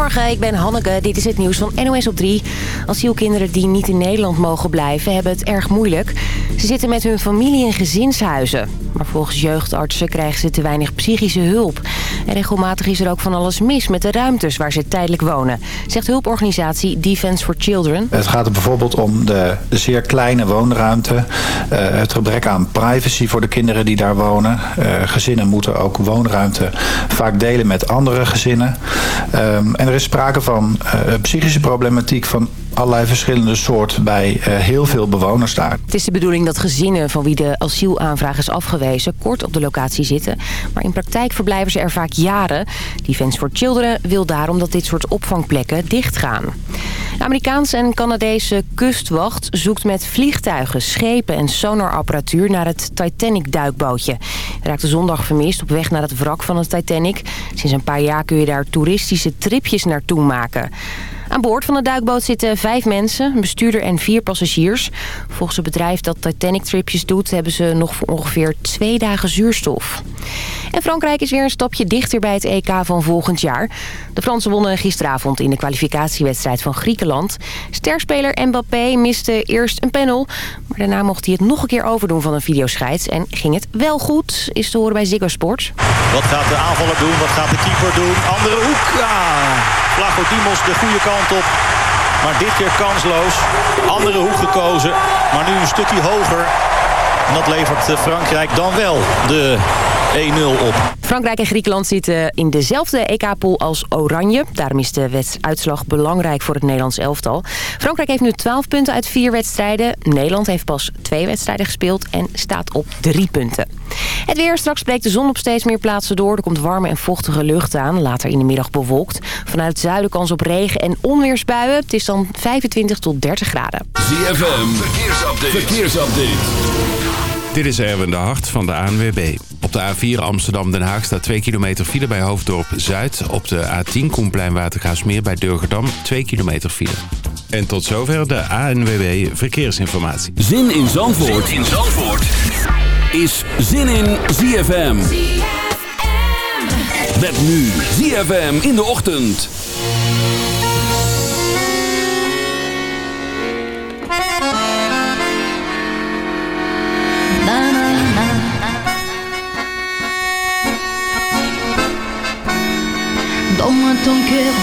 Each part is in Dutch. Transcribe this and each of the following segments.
Goedemorgen, ik ben Hanneke. Dit is het nieuws van NOS op 3. Asielkinderen die niet in Nederland mogen blijven hebben het erg moeilijk. Ze zitten met hun familie in gezinshuizen. Maar volgens jeugdartsen krijgen ze te weinig psychische hulp. En regelmatig is er ook van alles mis met de ruimtes waar ze tijdelijk wonen. Zegt hulporganisatie Defence for Children. Het gaat er bijvoorbeeld om de, zeer kleine woonruimte. Uh, het gebrek aan privacy voor de kinderen die daar wonen. Uh, gezinnen moeten ook woonruimte vaak delen met andere gezinnen. Um, en er is sprake van uh, psychische problematiek van allerlei verschillende soorten bij uh, heel veel bewoners daar. Het is de bedoeling dat gezinnen van wie de asielaanvraag is afgewezen kort op de locatie zitten. Maar in praktijk verblijven ze er vaak jaren. Defence for Children wil daarom dat dit soort opvangplekken dichtgaan. De Amerikaanse en Canadese kustwacht zoekt met vliegtuigen, schepen en sonarapparatuur naar het Titanic-duikbootje. Hij raakte zondag vermist op weg naar het wrak van het Titanic. Sinds een paar jaar kun je daar toeristische tripjes naartoe maken. Aan boord van de duikboot zitten vijf mensen, een bestuurder en vier passagiers. Volgens het bedrijf dat Titanic-tripjes doet... hebben ze nog voor ongeveer twee dagen zuurstof. En Frankrijk is weer een stapje dichter bij het EK van volgend jaar. De Fransen wonnen gisteravond in de kwalificatiewedstrijd van Griekenland. Sterspeler Mbappé miste eerst een panel... maar daarna mocht hij het nog een keer overdoen van een videoscheids... en ging het wel goed, is te horen bij Ziggo Sport. Wat gaat de aanvaller doen? Wat gaat de keeper doen? Andere hoek. Ja. Dimos de goede kant op. Maar dit keer kansloos. Andere hoek gekozen. Maar nu een stukje hoger. En dat levert Frankrijk dan wel de 1-0 op. Frankrijk en Griekenland zitten in dezelfde EK-pool als Oranje. Daarom is de uitslag belangrijk voor het Nederlands elftal. Frankrijk heeft nu 12 punten uit vier wedstrijden. Nederland heeft pas twee wedstrijden gespeeld en staat op drie punten. Het weer. Straks breekt de zon op steeds meer plaatsen door. Er komt warme en vochtige lucht aan. Later in de middag bewolkt. Vanuit het zuiden kans op regen en onweersbuien. Het is dan 25 tot 30 graden. ZFM. Verkeersupdate. Verkeersupdate. Dit is Erwin de Hart van de ANWB. Op de A4 Amsterdam-Den Haag staat 2 kilometer file bij Hoofddorp Zuid. Op de A10 Koenplein Watergaasmeer bij Durgedam 2 kilometer file. En tot zover de ANWB Verkeersinformatie. Zin in Zandvoort, zin in Zandvoort. is Zin in ZFM. ZFM. Met nu ZFM in de ochtend. Donne-moi ton cœur,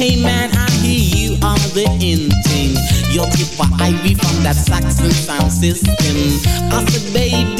Hey man, I hear you on the ending. Your tip for Ivy from that Saxon sound system. I said, baby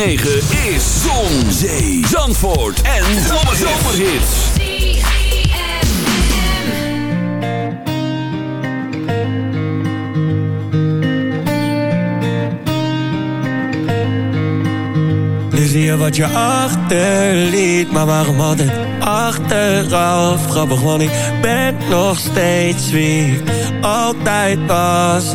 106.9 is Zon, Zee, Zandvoort en Zomerhits. Nu zie je wat je achterliet, maar waarom altijd achteraf? Grappig, want ik ben nog steeds wie altijd was.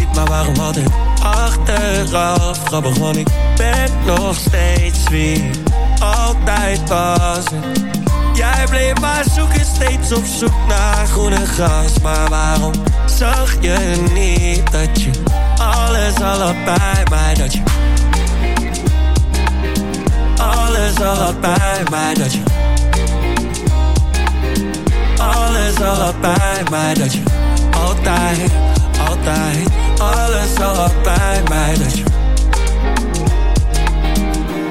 Maar waarom altijd achteraf Grappig, want ik ben nog steeds wie Altijd was Jij bleef maar zoeken, steeds op zoek naar groene gras. Maar waarom zag je niet dat je alles al had bij mij Dat je alles al had bij mij Dat je alles al had bij mij Dat je altijd, altijd Alles al had bij mij. Dat je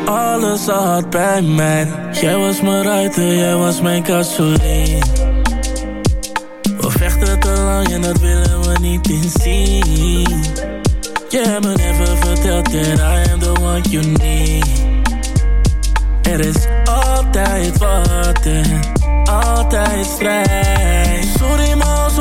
Alles al had bij mij. Jij was mijn ruiter, jij was mijn gasoline We vechten te lang en dat willen we niet inzien Je hebt me even verteld that I am the one you need. Er is altijd wat en altijd strijd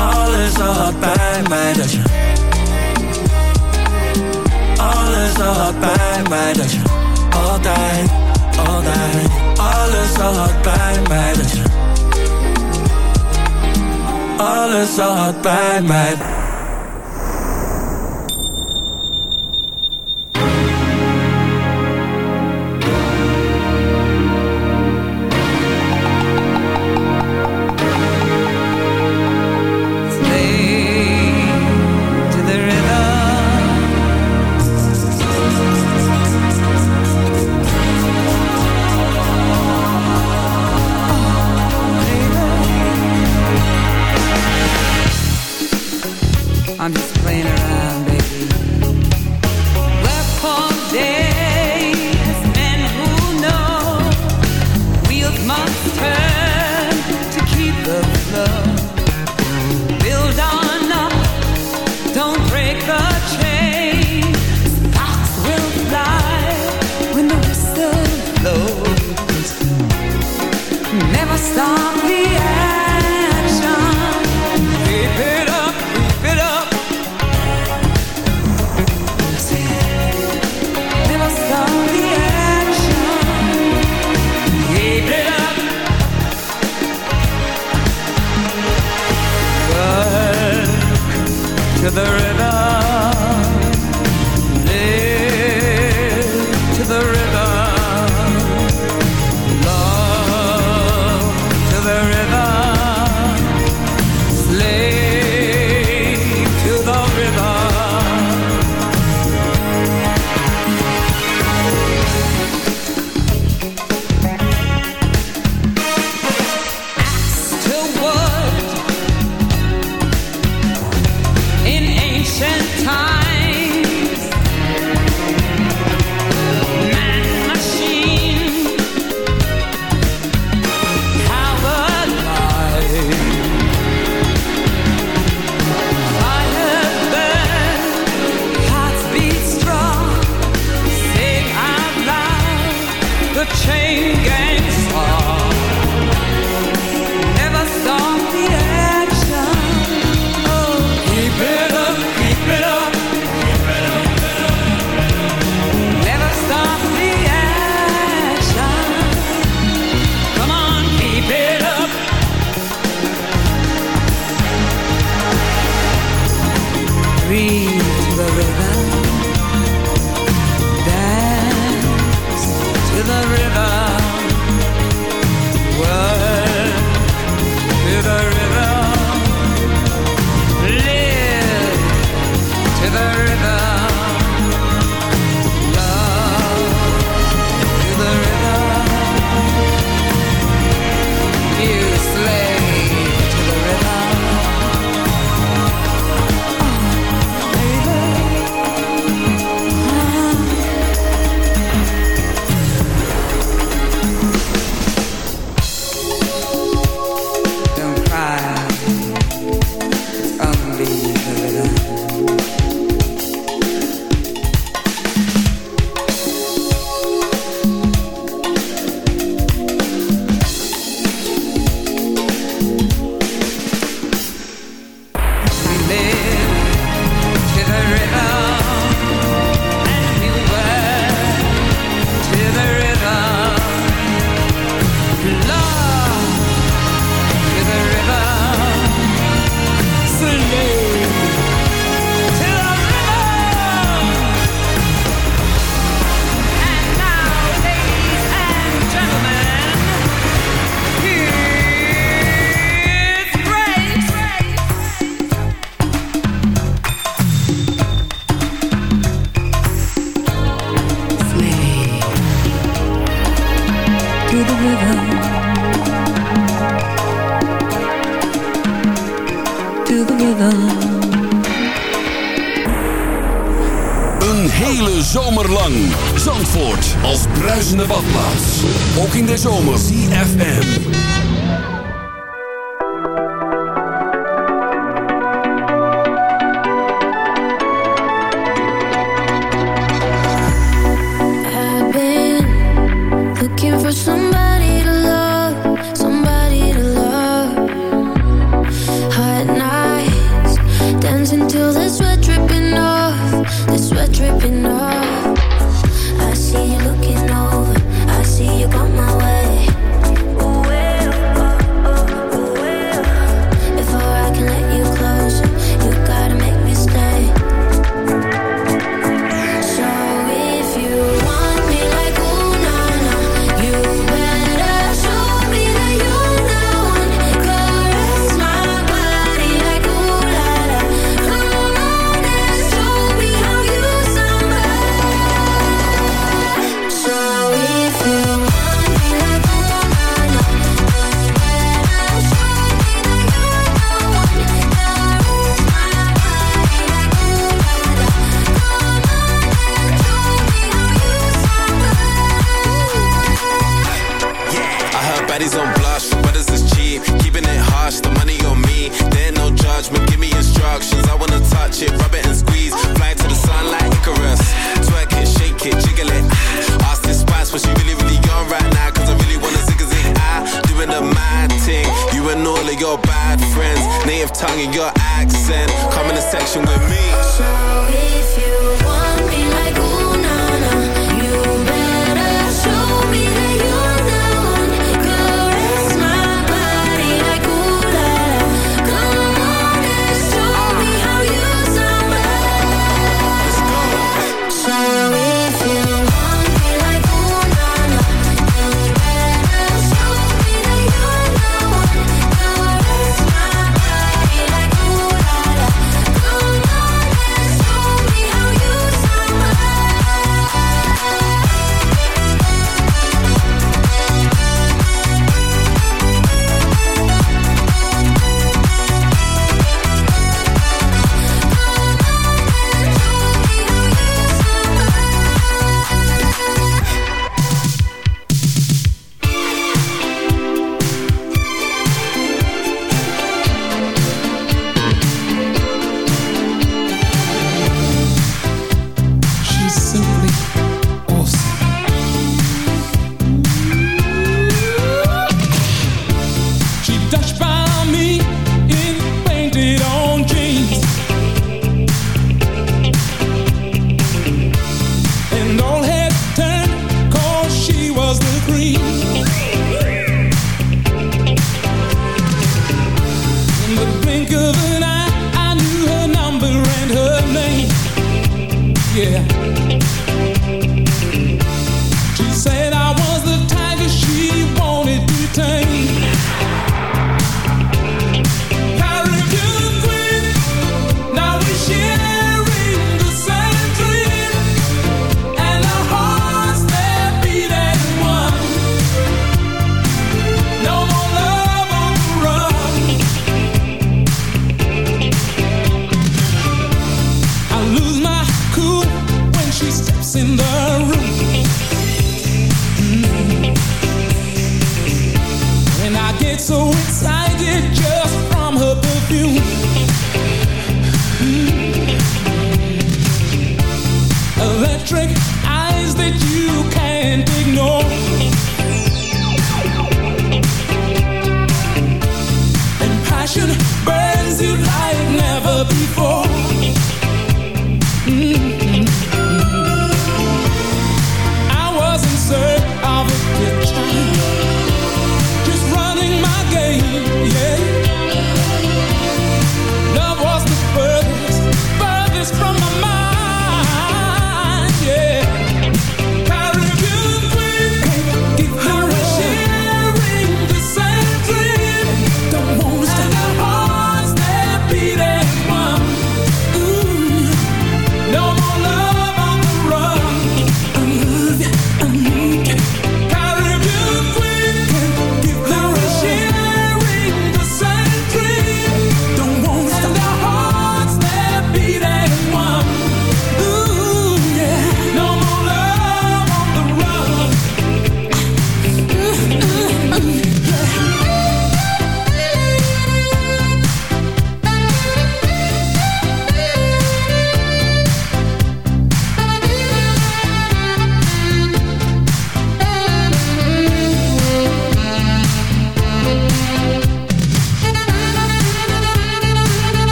alles had bij mij Dat je alles had bij mij Dat je altijd, altijd. Alles had bij mij Dat je alles had bij mij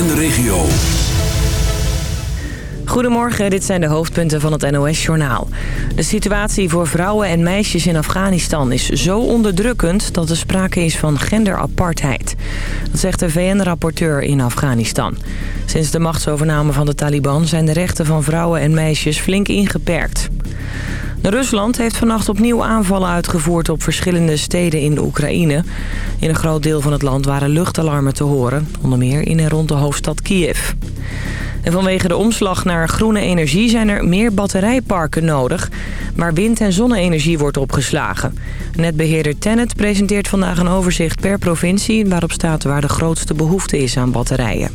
En de regio. Goedemorgen, dit zijn de hoofdpunten van het NOS-journaal. De situatie voor vrouwen en meisjes in Afghanistan is zo onderdrukkend... dat er sprake is van genderapartheid. Dat zegt de VN-rapporteur in Afghanistan. Sinds de machtsovername van de Taliban zijn de rechten van vrouwen en meisjes flink ingeperkt. Rusland heeft vannacht opnieuw aanvallen uitgevoerd op verschillende steden in Oekraïne. In een groot deel van het land waren luchtalarmen te horen, onder meer in en rond de hoofdstad Kiev. En vanwege de omslag naar groene energie zijn er meer batterijparken nodig... waar wind- en zonne-energie wordt opgeslagen. Netbeheerder Tennet presenteert vandaag een overzicht per provincie... waarop staat waar de grootste behoefte is aan batterijen.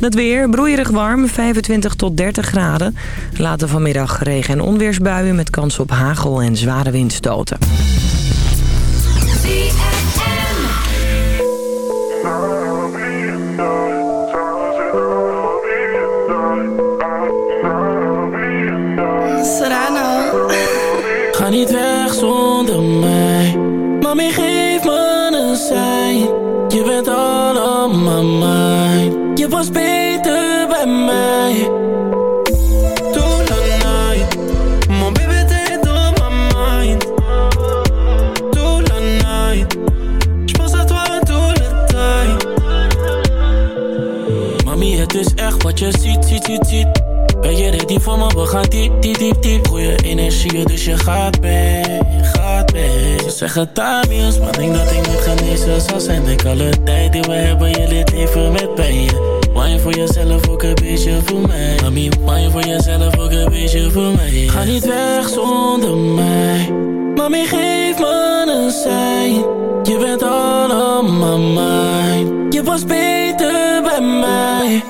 Het weer, broeierig warm, 25 tot 30 graden. Later vanmiddag regen- en onweersbuien met kans op hagel en zware windstoten. Serrano. Ga niet weg zonder mij. Mami, Ga diep, diep, diep, diep. Goeie energie, dus je gaat mee, gaat mee Ze zeggen Tamiels, maar denk dat ik moet genezen zal zijn Denk alle tijd die we hebben, je lid even met pijn. Je voor jezelf, ook een beetje voor mij. Mami, wijn voor jezelf, ook een beetje voor mij. Ga niet weg zonder mij. Mami, geef me een sein Je bent allemaal mijn. Je was beter bij mij.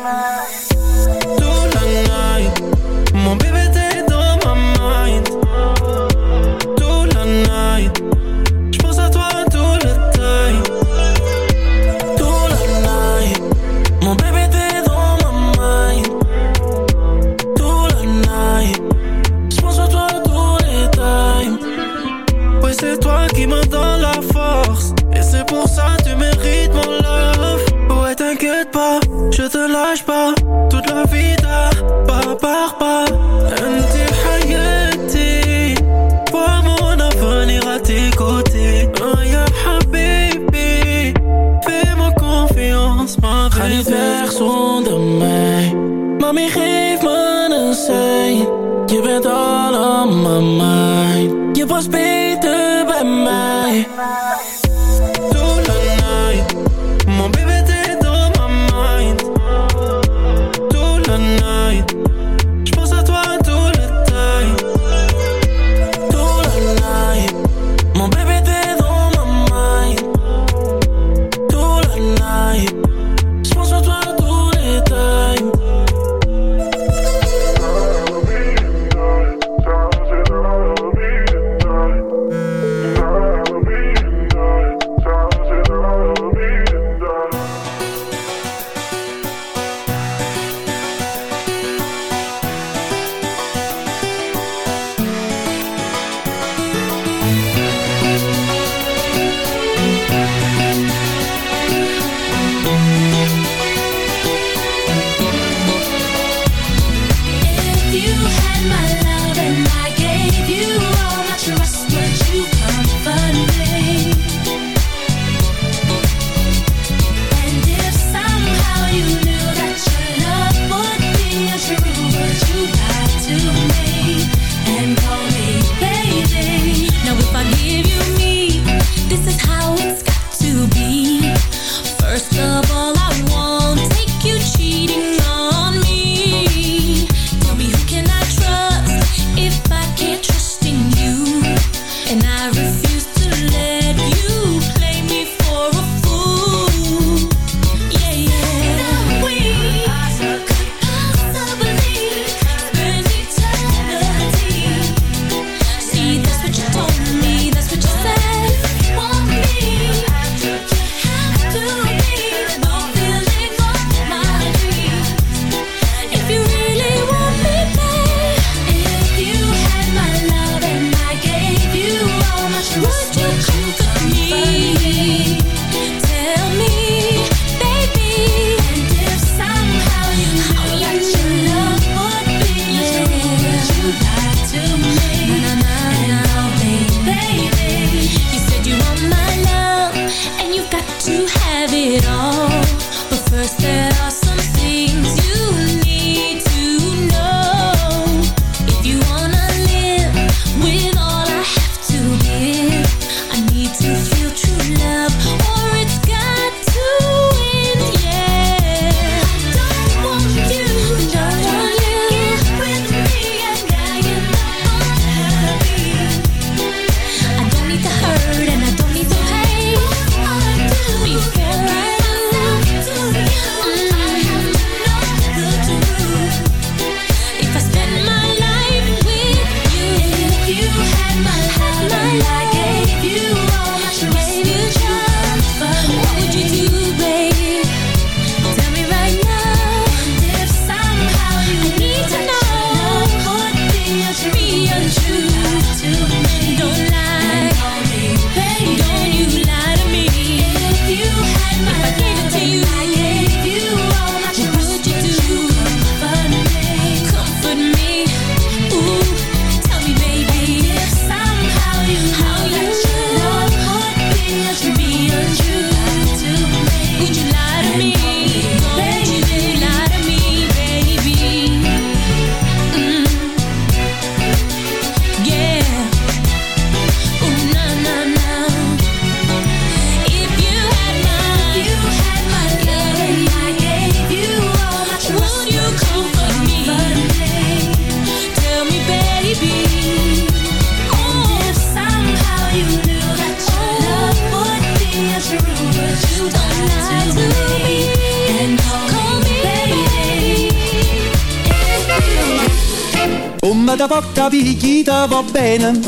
mamma ti porta picchita va bene.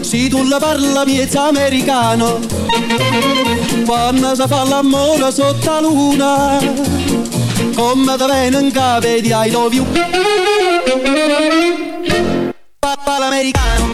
Se tu la parla miezza americano. Quando si fa l'amore sotto la luna Come da viene in capo di I love you Papà l'americano.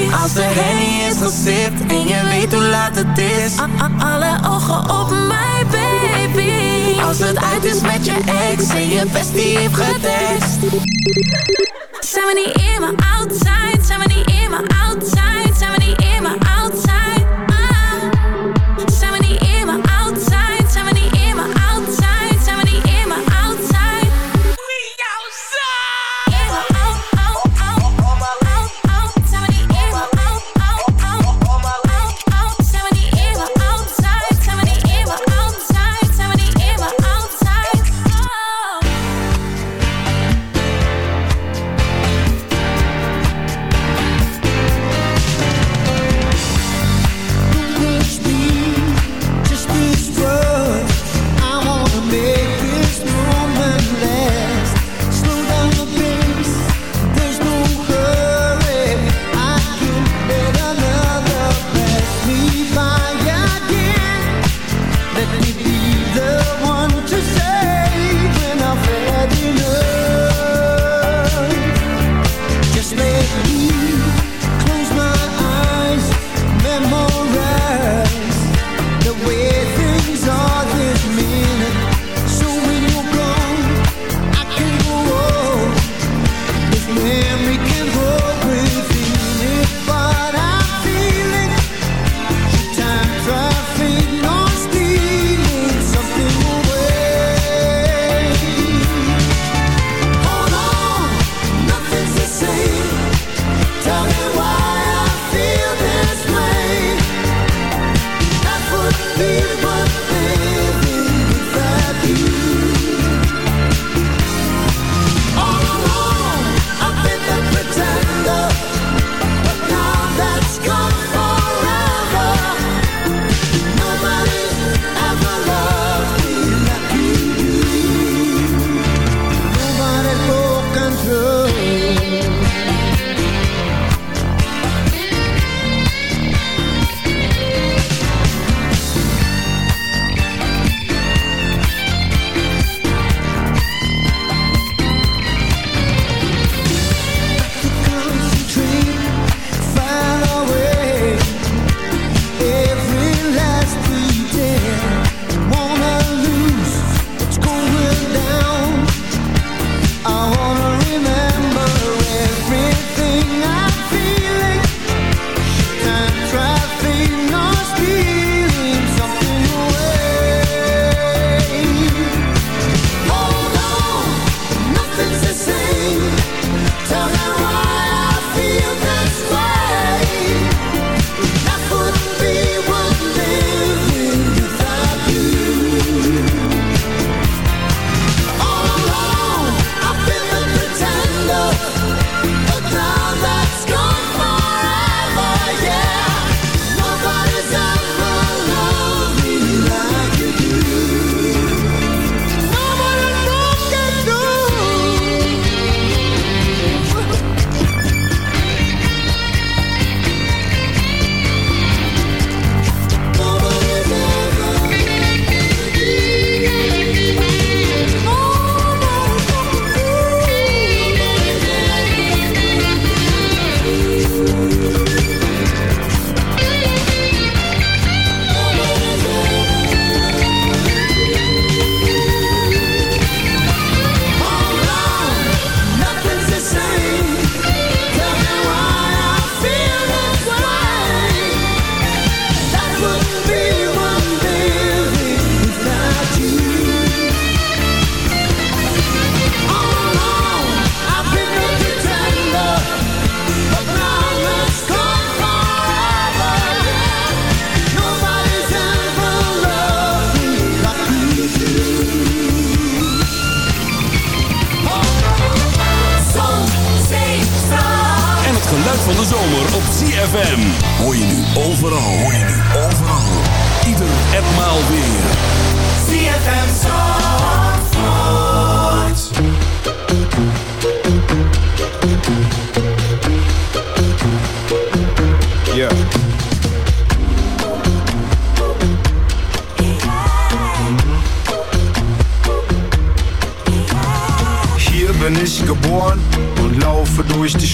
Als de Henny is gesipt en je weet hoe laat het is. Alle ogen op mij, baby. Als het uit is met je ex en je bestie heeft getest Zijn we niet in mijn outside, zijn. We niet in mijn outside